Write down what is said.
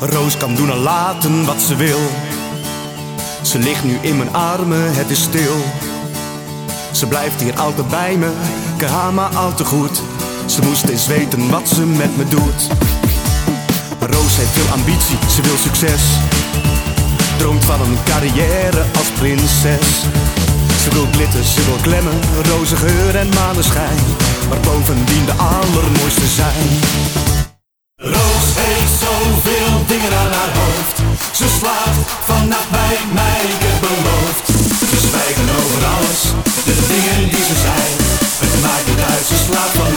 Roos kan doen en laten wat ze wil. Ze ligt nu in mijn armen, het is stil. Ze blijft hier altijd bij me, ik haar maar al te goed. Ze moest eens weten wat ze met me doet. Roos heeft veel ambitie, ze wil succes. Droomt van een carrière als prinses. Ze wil glitter, ze wil klemmen, roze geur en maneschijn. Ze slaapt vannacht bij mij, ik heb. Ze zwijgen over alles, de dingen die ze zijn. Het maakt niet uit, ze slaapt van